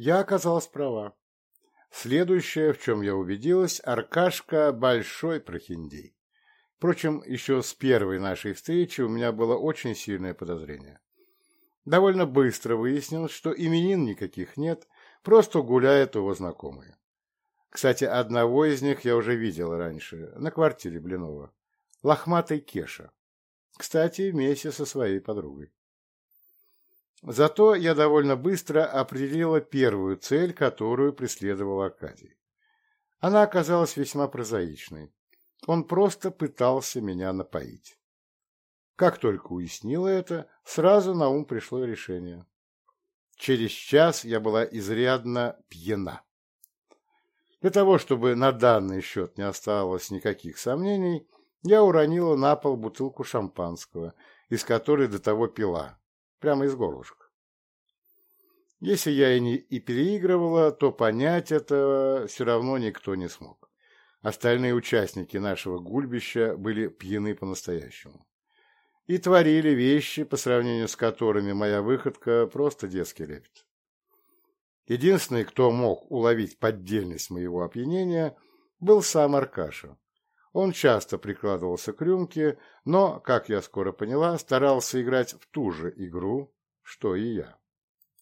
Я оказалась права. Следующее, в чем я убедилась, Аркашка – большой прохиндей. Впрочем, еще с первой нашей встречи у меня было очень сильное подозрение. Довольно быстро выяснилось, что именин никаких нет, просто гуляют его знакомые. Кстати, одного из них я уже видел раньше, на квартире Блинова. Лохматый Кеша. Кстати, вместе со своей подругой. Зато я довольно быстро определила первую цель, которую преследовал Аркадий. Она оказалась весьма прозаичной. Он просто пытался меня напоить. Как только уяснила это, сразу на ум пришло решение. Через час я была изрядно пьяна. Для того, чтобы на данный счет не оставалось никаких сомнений, я уронила на пол бутылку шампанского, из которой до того пила, прямо из горлышка. Если я и не и переигрывала, то понять это все равно никто не смог. Остальные участники нашего гульбища были пьяны по-настоящему. И творили вещи, по сравнению с которыми моя выходка просто детский лепет. Единственный, кто мог уловить поддельность моего опьянения, был сам Аркаша. Он часто прикладывался к рюмке, но, как я скоро поняла, старался играть в ту же